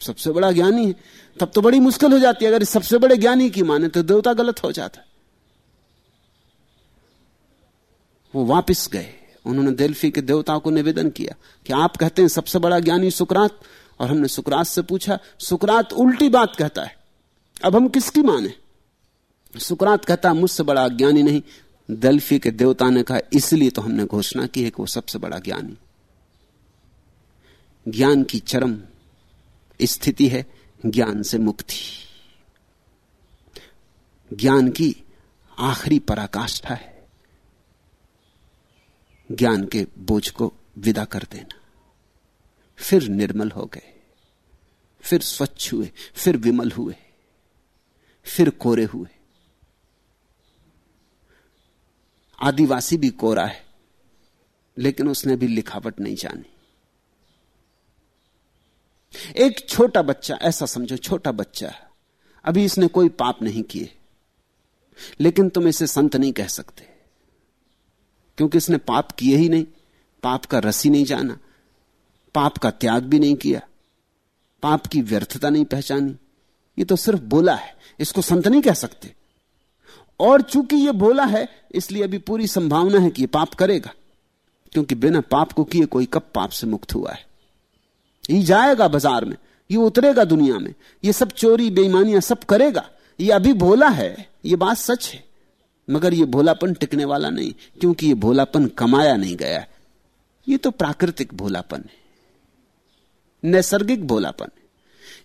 [SPEAKER 1] सबसे बड़ा ज्ञानी है, तब तो बड़ी मुश्किल हो जाती है। अगर सबसे बड़े ज्ञानी की माने तो देवता गलत हो जाता वो वापस गए। उन्होंने देल्फी के देवताओं को निवेदन किया कि आप कहते हैं सबसे बड़ा ज्ञानी सुकरात, और हमने सुकरात से पूछा, सुकरात उल्टी बात कहता है। अब हम किसकी माने सुकरात कहता, मुझसे बड़ा ज्ञानी नहीं। दल्फी के देवता ने कहा, इसलिए तो हमने घोषणा की है कि वो सबसे बड़ा ज्ञानी। ज्ञान की चरम स्थिति है ज्ञान से मुक्ति। ज्ञान की आखिरी पराकाष्ठा है। ज्ञान के बोझ को विदा कर देना। फिर निर्मल हो गए। फिर स्वच्छ हुए। फिर विमल हुए। फिर कोरे हुए। आदिवासी भी कोरा है, लेकिन उसने भी लिखावट नहीं जानी। एक छोटा बच्चा, ऐसा समझो, छोटा बच्चा अभी इसने कोई पाप नहीं किए, लेकिन तुम इसे संत नहीं कह सकते। क्योंकि इसने पाप किए ही नहीं, पाप का रसी नहीं जाना, पाप का त्याग भी नहीं किया, पाप की व्यर्थता नहीं पहचानी। ये तो सिर्फ़ बोला है, इसको संत नहीं कह सकते। और चूँकि ये बोला है, इसलिए अभी पूरी संभावना है कि ये पाप करेगा, क्योंकि बिना पाप को किए कोई कब पाप से मुक्त हुआ है। ये जाएगा बाज़ार में, ये उतरेगा दुनिया में, ये सब चोरी, बेईमानियाँ सब करेगा, ये अभी बोला है, ये बात सच है। मगर ये भोलापन टिकने वाला नहीं, क्योंकि ये भोलापन कमाया नहीं गया ये तो प्राकृतिक भोलापन है, नैसर्गिक भोलापन है।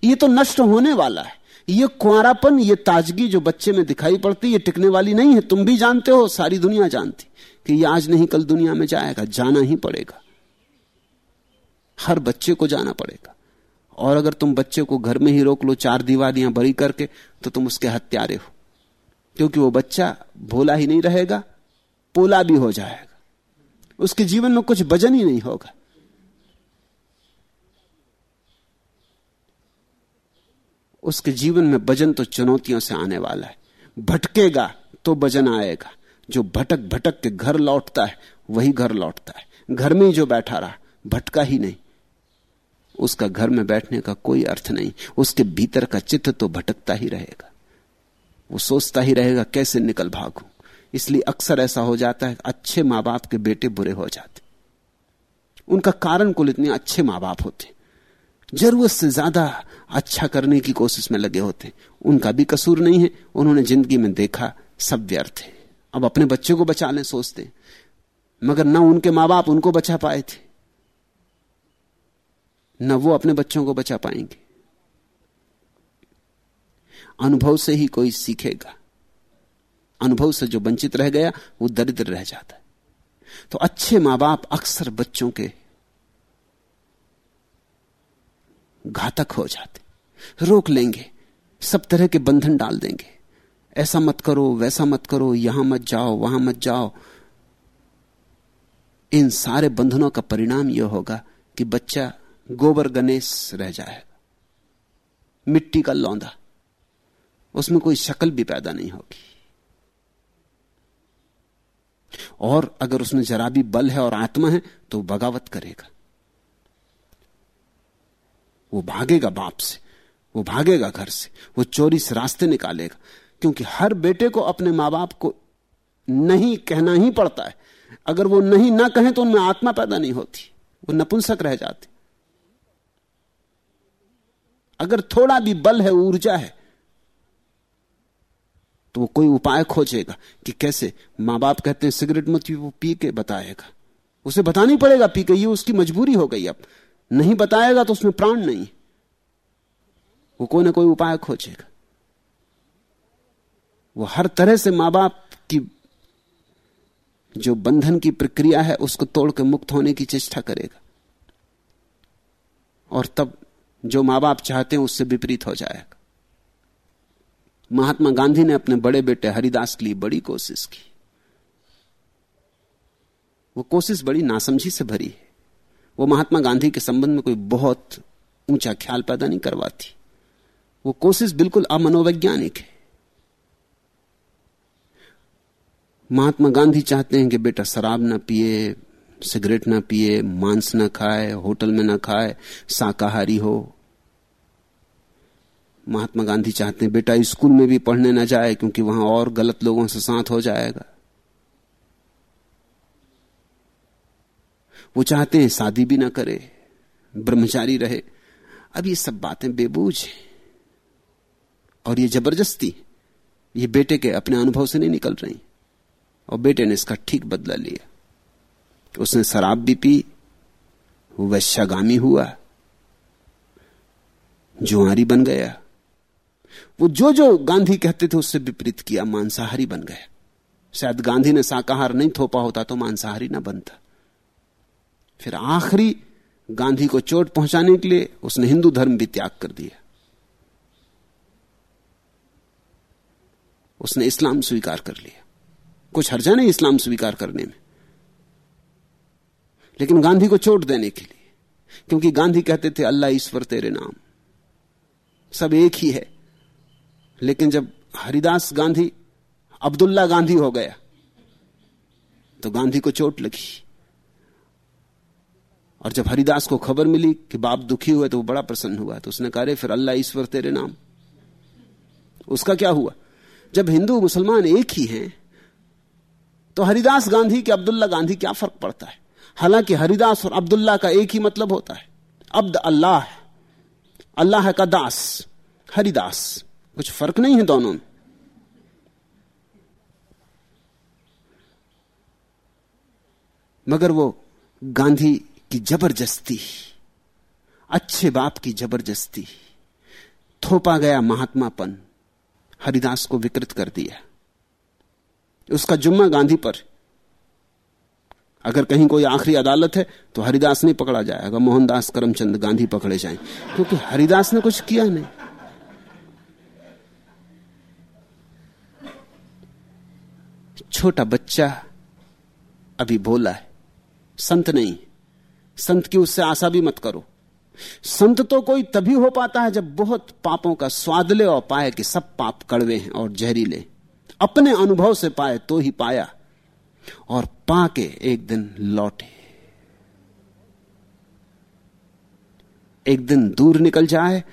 [SPEAKER 1] ये तो नष्ट होने वाला है। ये कुआरापन, ये ताजगी जो बच्चे में दिखाई पड़ती है टिकने वाली नहीं है। तुम भी जानते हो, सारी दुनिया जानती कि ये आज नहीं, कल दुनिया में जाएगा, जाना ही पड़ेगा। हर बच्चे को जाना पड़ेगा। और अगर तुम बच्चे को घर में ही रोक लो, चार दीवारियाँ बड़ी करके तो तुम उसके हत्यारे हो। क्योंकि वो बच्चा भोला ही नहीं रहेगा, पोला भी हो जाएगा। उसके जीवन में कुछ वज़न ही नहीं होगा। उसके जीवन में वज़न तो चुनौतियों से आने वाला है। भटकेगा तो वज़न आएगा। जो भटक भटक के घर लौटता है, वही घर लौटता है। घर में ही जो बैठा रहा, भटका ही नहीं। उसका घर में बैठने का कोई अर्थ नहीं। उसके भीतर का चित्त तो भटकता ही रहेगा। वो सोचता ही रहेगा, कैसे निकल भागू? इसलिए अक्सर ऐसा हो जाता है, अच्छे माँ बाप के बेटे बुरे हो जाते उनका कारण कुल इतने अच्छे माँ बाप होते ज़रूरत से ज़्यादा अच्छा करने की कोशिश में लगे होते उनका भी कसूर नहीं है, उन्होंने ज़िंदगी में देखा, सब व्यर्थ है। अब अपने बच्चे को बचा लें, सोचते मगर न उनके माँ बाप उनको बचा पाए थे, न वो अपने बच्चों को बचा पाएँगे। अनुभव से ही कोई सीखेगा। अनुभव से जो वंचित रह गया, वो दरिद्र रह जाता है। तो अच्छे माँ बाप अक्सर बच्चों के घातक हो जाते रोक लेंगे, सब तरह के बंधन डाल देंगे। ऐसा मत करो, वैसा मत करो, यहाँ मत जाओ, वहाँ मत जाओ। इन सारे बंधनों का परिणाम यह होगा कि बच्चा गोबर गणेश रह जाएगा। मिट्टी का लौंदा। उसमें कोई शक्ल भी पैदा नहीं होगी। और अगर उसमें जरा भी बल है और आत्मा है तो बगावत करेगा। वो भागेगा बाप से, वो भागेगा घर से, वो चोरी से रास्ते निकालेगा। क्योंकि हर बेटे को अपने माँ बाप को नहीं कहना ही पड़ता है। अगर वो नहीं ना कहें तो उनमें आत्मा पैदा नहीं होती। वो नपुंसक रह जाते। अगर थोड़ा भी बल है, ऊर्जा है तो वो कोई उपाय खोजेगा कि कैसे? माँ बाप कहते हैं, सिगरेट मत वो पी के बताएगा। उसे बताना पड़ेगा, पी के, ये उसकी मजबूरी हो गई अब। नहीं बताएगा तो उसमें प्राण नहीं। वो कोई ना कोई उपाय खोजेगा। वो हर तरह से माँ बाप की जो बंधन की प्रक्रिया है, उसको तोड़ के मुक्त होने की चेष्टा करेगा। और तब जो माँ बाप चाहते हैं, उससे विपरीत हो जाएगा। महात्मा गांधी ने अपने बड़े बेटे हरिदास के लिए बड़ी कोशिश की। वो कोशिश बड़ी नासमझी से भरी है। वो महात्मा गांधी के संबंध में कोई बहुत ऊँचा ख्याल पैदा नहीं करवाती। वो कोशिश बिल्कुल अमनोवैज्ञानिक है। महात्मा गांधी चाहते हैं कि बेटा शराब ना पिए, सिगरेट ना पिए, मांस ना खाए, होटल में ना खाए, शाकाहारी हो। महात्मा गांधी चाहते हैं, बेटा, स्कूल में भी पढ़ने ना जाए, क्योंकि वहाँ और गलत लोगों से साथ हो जाएगा। वो चाहते हैं शादी भी ना करे, ब्रह्मचारी रहे। अब ये सब बातें बेबूझ हैं। और ये ज़बरदस्ती, ये बेटे के अपने अनुभव से नहीं निकल रही। और बेटे ने इसका ठीक बदला लिया। उसने शराब भी पी, वैश्यागामी हुआ, जुआरी बन गया। वो जो जो गांधी कहते थे उससे विपरीत किया, मांसाहारी बन गया शायद गांधी ने शाकाहार नहीं थोपा होता तो मांसाहारी ना बनता। फिर आखिरी गांधी को चोट पहुँचाने के लिए उसने हिंदू धर्म भी त्याग कर दिया। उसने इस्लाम स्वीकार कर लिया। कुछ हर्जा नहीं इस्लाम स्वीकार करने में। लेकिन गांधी को चोट देने के लिए, क्योंकि गांधी कहते थे, अल्लाह ईश्वर तेरे नाम। सब एक ही है। लेकिन जब हरिदास गांधी, अब्दुल्ला गांधी हो गया तो गांधी को चोट लगी। और जब हरिदास को खबर मिली कि बाप दुखी हुए तो वो बड़ा प्रसन्न हुआ। तो उसने कहा फिर अल्लाह ईश्वर तेरे नाम। उसका क्या हुआ? जब हिंदू मुसलमान एक ही हैं तो हरिदास गांधी के अब्दुल्ला गांधी क्या फ़र्क पड़ता है? हालाँकि हरिदास और अब्दुल्ला का एक ही मतलब होता है। अब्द अल्लाह अल्लाह का दास, हरिदास। कुछ फ़र्क नहीं है दोनों में। मगर वो गांधी की ज़बरदस्ती, अच्छे बाप की ज़बरदस्ती, थोपा गया महात्मापन, हरिदास को विकृत कर दिया। उसका जुम्मा गांधी पर। अगर कहीं कोई आखिरी अदालत है तो हरिदास नहीं पकड़ा जाएगा। मोहनदास करमचंद गांधी पकड़े जाएँ। क्योंकि हरिदास ने कुछ किया नहीं। छोटा बच्चा अभी बोला है। संत नहीं। संत की उससे आशा भी मत करो। संत तो कोई तभी हो पाता है जब बहुत पापों का स्वाद ले और पाए कि सब पाप कड़वे हैं और जहरीले अपने अनुभव से पाए तो ही पाया और पाके एक दिन लौटे। एक दिन दूर निकल जाए,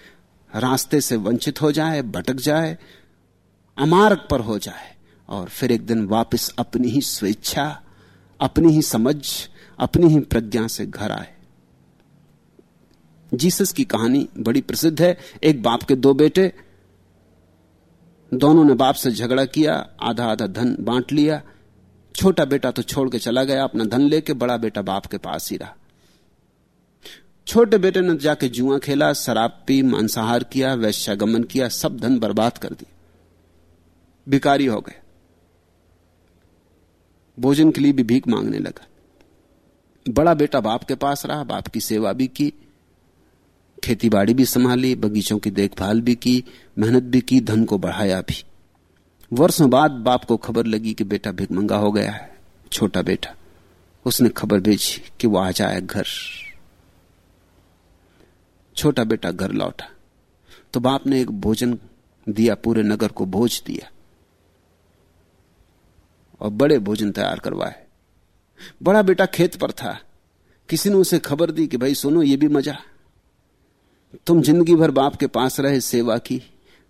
[SPEAKER 1] रास्ते से वंचित हो जाए, भटक जाए, अमार्ग पर हो जाए। और फिर एक दिन वापस अपनी ही स्वेच्छा, अपनी ही समझ, अपनी ही प्रज्ञा से घर आए। जीसस की कहानी बड़ी प्रसिद्ध है। एक बाप के दो बेटे, दोनों ने बाप से झगड़ा किया आधा आधा धन बांट लिया। छोटा बेटा तो छोड़ के चला गया, अपना धन लेके बड़ा बेटा बाप के पास ही रहा। छोटे बेटे ने जाके जुआ खेला, शराब पी, मांसाहार किया, वैश्यागमन किया, सब धन बर्बाद कर दिया। भिकारी हो गए। भोजन के लिए भी भीख मांगने लगा। बड़ा बेटा बाप के पास रहा, बाप की सेवा भी की खेती बाड़ी भी संभाली, बगीचों की देखभाल भी की, मेहनत भी की, धन को बढ़ाया भी। वर्षों बाद बाप को खबर लगी कि बेटा भिकमंगा हो गया है, छोटा बेटा। उसने खबर भेजी कि वो आ जाए घर। छोटा बेटा घर लौटा। तो बाप ने एक भोजन दिया, पूरे नगर को भोज दिया। और बड़े भोजन तैयार करवाए। बड़ा बेटा खेत पर था। किसी ने उसे खबर दी कि, भाई, सुनो, ये भी मज़ा। तुम ज़िंदगी भर बाप के पास रहे, सेवा की,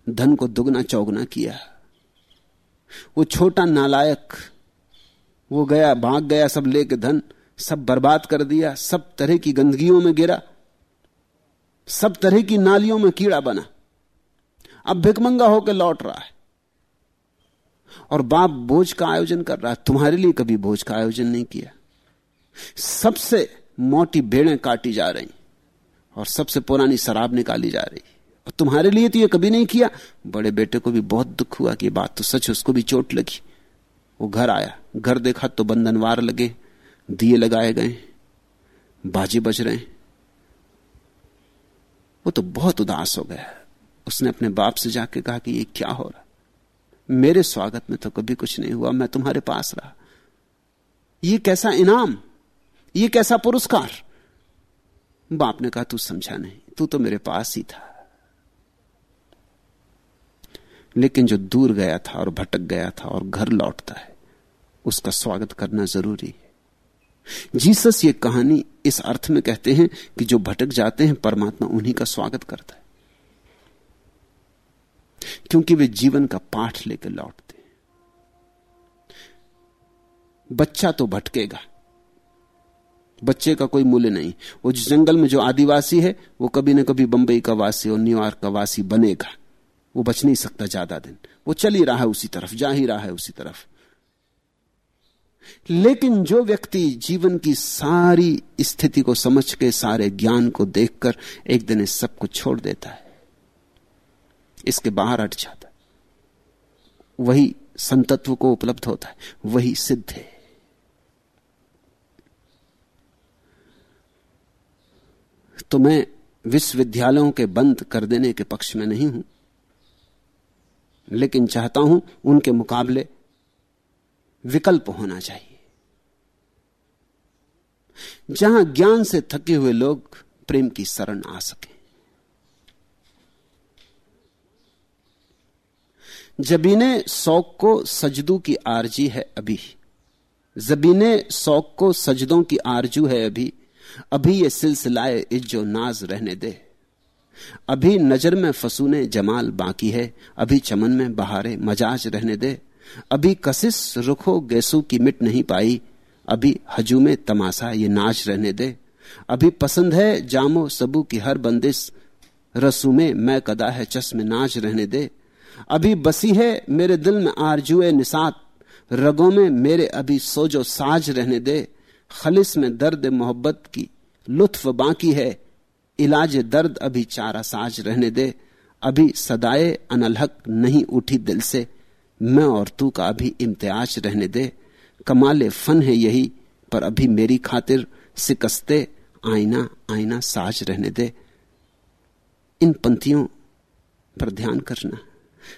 [SPEAKER 1] धन को दुगना चौगना किया। वो छोटा नालायक, वो गया, भाग गया, सब लेके धन, सब बर्बाद कर दिया, सब तरह की गंदगियों में गिरा, सब तरह की नालियों में कीड़ा बना। अब भिकमंगा होकर लौट रहा है। और बाप बोझ का आयोजन कर रहा है। तुम्हारे लिए कभी बोझ का आयोजन नहीं किया। सबसे मोटी भेड़ें काटी जा रही और सबसे पुरानी शराब निकाली जा रही। और तुम्हारे लिए तो ये कभी नहीं किया। बड़े बेटे को भी बहुत दुख हुआ कि बात तो सच उसको भी चोट लगी। वो घर आया। घर देखा तो बंधनवार लगे, दिए लगाए गए, बाजी बज रहे। वो तो बहुत उदास हो गया। उसने अपने बाप से जाके कहा कि ये क्या हो रहा? मेरे स्वागत में तो कभी कुछ नहीं हुआ, मैं तुम्हारे पास रहा। ये कैसा इनाम? ये कैसा पुरस्कार? बाप ने कहा, तू समझा नहीं, तू तो मेरे पास ही था। लेकिन जो दूर गया था और भटक गया था और घर लौटता है, उसका स्वागत करना ज़रूरी है। जीसस ये कहानी इस अर्थ में कहते हैं कि जो भटक जाते हैं, परमात्मा उन्हीं का स्वागत करता है। क्योंकि वे जीवन का पाठ लेकर लौटते बच्चा तो भटकेगा। बच्चे का कोई मूल्य नहीं। वो जंगल में जो आदिवासी है, वो कभी ना कभी बंबई का वासी और न्यूयॉर्क का वासी बनेगा। वो बच नहीं सकता ज़्यादा दिन। वो चल ही रहा है उसी तरफ़, जा ही रहा है उसी तरफ़। लेकिन जो व्यक्ति जीवन की सारी स्थिति को समझ के, सारे ज्ञान को देखकर एक दिन इस सबको छोड़ देता है। इसके बाहर हट जाता वही संतत्व को उपलब्ध होता है, वही सिद्ध है। तो मैं विश्वविद्यालयों के बंद कर देने के पक्ष में नहीं हूँ, लेकिन चाहता हूँ उनके मुकाबले विकल्प होना चाहिए। जहाँ ज्ञान से थके हुए लोग प्रेम की शरण आ सके। जबीने शौक को सजदू की आरजी है अभी। जबीने शौक को सजदों की आरज़ू है अभी। अभी ये सिलसिलाए इज्जो नाज रहने दे। अभी नज़र में फसूने जमाल बाकी है। अभी चमन में बहारे मजाज रहने दे। अभी कशिश रुखो गैसू की मिट नहीं पाई। अभी हजूमे तमाशा ये नाच रहने दे। अभी पसंद है जामो सबू की हर बंदिश। रसूमे मैं कदा है चश्मे नाच रहने दे। अभी बसी है मेरे दिल में आरजुए निसात रगों में मेरे अभी सोजो साज रहने दे। खलिस में दर्द मोहब्बत की लुत्फ बाकी है। इलाज दर्द अभी चारा साज रहने दे। अभी सदाए अनलहक नहीं उठी दिल से। मैं और तू का अभी इम्तियाज़ रहने दे। कमाले फन है यही, पर अभी मेरी खातिर सिकस्ते आईना आईना साज रहने दे। इन पंक्तियों पर ध्यान करना।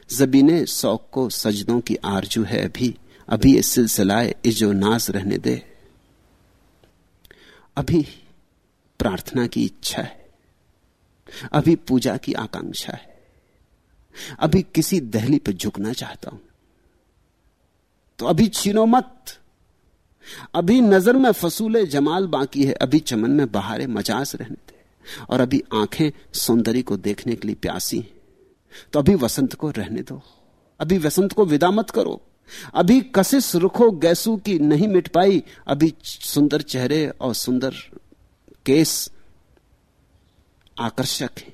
[SPEAKER 1] जबीने शौक को सजदों की आरज़ू है अभी। अभी ये सिलसिलाए इजो नाज रहने दे। अभी प्रार्थना की इच्छा है। अभी पूजा की आकांक्षा है। अभी किसी दहली पर झुकना चाहता हूँ। तो अभी छीनो मत। अभी नज़र में फसूले जमाल बाकी है। अभी चमन में बहारे मजाज रहने थे और अभी आँखें सौंदर्य को देखने के लिए प्यासी हैं। तो अभी वसंत को रहने दो। अभी वसंत को विदा मत करो। अभी कशिश रुखो गैसू की नहीं मिट पाई। अभी सुंदर चेहरे और सुंदर केस आकर्षक है।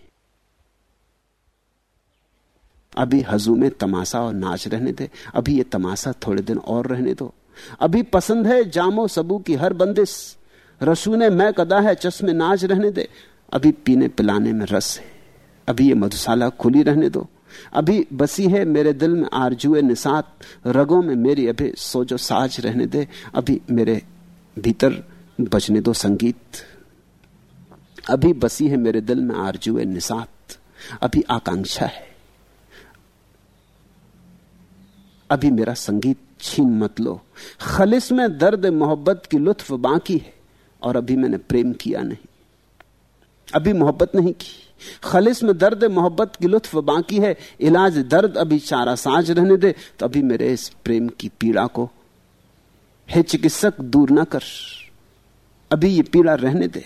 [SPEAKER 1] अभी हजू में तमाशा और नाच रहने दे। अभी ये तमाशा थोड़े दिन और रहने दो। अभी पसंद है जामो सबू की हर बंदिश। रसू ने मैं कदा है चश्मे नाच रहने दे। अभी पीने पिलाने में रस है। अभी ये मधुशाला खुली रहने दो। अभी बसी है मेरे दिल में आरजुए निसात, रगों में मेरी अभी सोजो साज रहने दे। अभी मेरे भीतर बजने दो संगीत। अभी बसी है मेरे दिल में आरजुए निसात, अभी आकांक्षा है। अभी मेरा संगीत छीन मत लो। खलिस में दर्द मोहब्बत की लुत्फ बाकी है, और अभी मैंने प्रेम किया नहीं। अभी मोहब्बत नहीं की। खलिस में दर्द, मोहब्बत की लुत्फ बाकी है, इलाज दर्द, अभी चारा साज रहने दे तो अभी मेरे इस प्रेम की पीड़ा को हे चिकित्सक दूर ना कर। अभी ये पीड़ा रहने दे।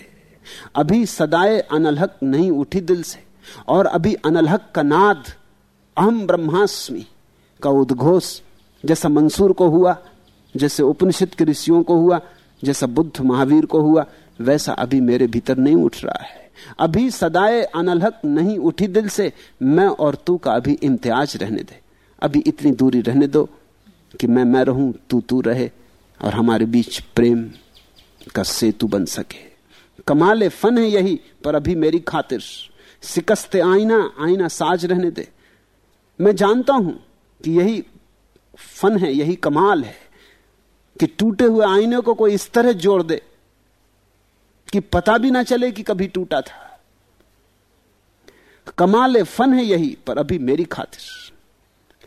[SPEAKER 1] अभी सदाए अनलहक नहीं उठी दिल से, और अभी अनलहक का नाद अहम ब्रह्मास्मि का उद्घोष जैसा मंसूर को हुआ, जैसे उपनिषद के ऋषियों को हुआ, जैसा बुद्ध महावीर को हुआ, वैसा अभी मेरे भीतर नहीं उठ रहा है। अभी सदाए अनलहक नहीं उठी दिल से, मैं और तू का अभी इम्तियाज़ रहने दे। अभी इतनी दूरी रहने दो कि मैं मैं रहूँ, तू तू रहे और हमारे बीच प्रेम का सेतु बन सके। कमाल फन है यही, पर अभी मेरी खातिर। सिकस्ते आईना आईना साज रहने दे। मैं जानता हूँ कि यही फन है, यही कमाल है कि टूटे हुए आईने को कोई इस तरह जोड़ दे। कि पता भी ना चले कि कभी टूटा था। कमाल फन है यही, पर अभी मेरी खातिर।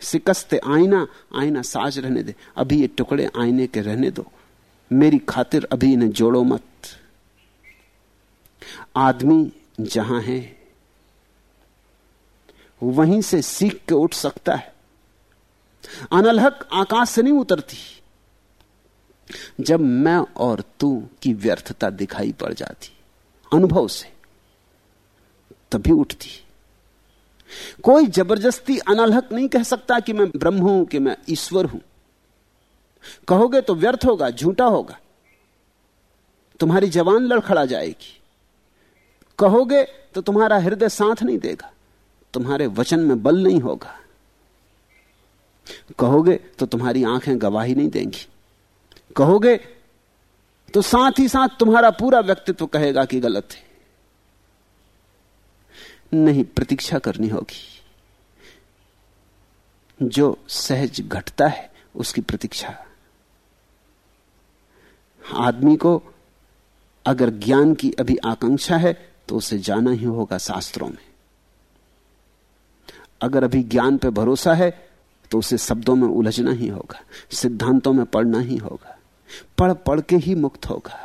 [SPEAKER 1] सिकस्ते आईना आईना साज रहने दे। अभी ये टुकड़े आईने के रहने दो। मेरी खातिर अभी इन्हें जोड़ो मत। आदमी जहाँ है, वहीं से सीख के उठ सकता है। अनलहक आकाश से नहीं उतरती। जब मैं और तू की व्यर्थता दिखाई पड़ जाती, अनुभव से, तभी उठती। कोई ज़बरदस्ती अनलहक नहीं कह सकता कि मैं ब्रह्म हूँ, कि मैं ईश्वर हूँ। कहोगे तो व्यर्थ होगा, झूठा होगा। तुम्हारी जवान लड़खड़ा जाएगी। कहोगे तो तुम्हारा हृदय साथ नहीं देगा, तुम्हारे वचन में बल नहीं होगा। कहोगे तो तुम्हारी आँखें गवाही नहीं देंगी। कहोगे तो साथ ही साथ तुम्हारा पूरा व्यक्तित्व कहेगा कि गलत है। नहीं, प्रतीक्षा करनी होगी। जो सहज घटता है, उसकी प्रतीक्षा। आदमी को अगर ज्ञान की अभी आकांक्षा है तो उसे जाना ही होगा शास्त्रों में। अगर अभी ज्ञान पे भरोसा है तो उसे शब्दों में उलझना ही होगा, सिद्धांतों में पढ़ना ही होगा। पढ़ पढ़ के ही मुक्त होगा।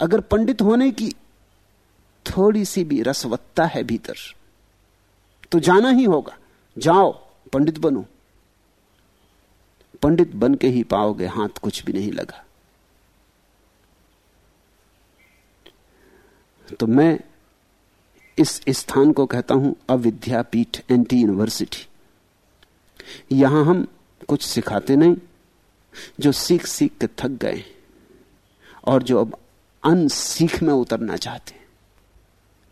[SPEAKER 1] अगर पंडित होने की थोड़ी सी भी रसवत्ता है भीतर तो जाना ही होगा। जाओ, पंडित बनो। पंडित बन के ही पाओगे, हाथ कुछ भी नहीं लगा। तो मैं इस स्थान को कहता हूँ, अविद्यापीठ, एंटी यूनिवर्सिटी। यहाँ हम कुछ सिखाते नहीं जो सीख सीख के थक गए और जो अब अन सीख में उतरना चाहते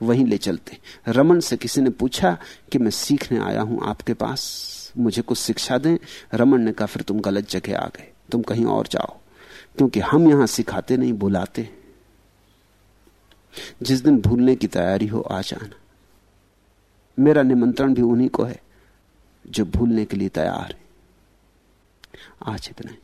[SPEAKER 1] वहीं ले चलते। रमन से किसी ने पूछा कि मैं सीखने आया हूँ आपके पास, मुझे कुछ शिक्षा दें। रमन ने कहा, फिर तुम गलत जगह आ गए, तुम कहीं और जाओ, क्योंकि हम यहाँ सिखाते नहीं, बुलाते। जिस दिन भूलने की तैयारी हो, आ जाना। मेरा निमंत्रण भी उन्हीं को है, जो भूलने के लिए तैयार है। आज इतना ही।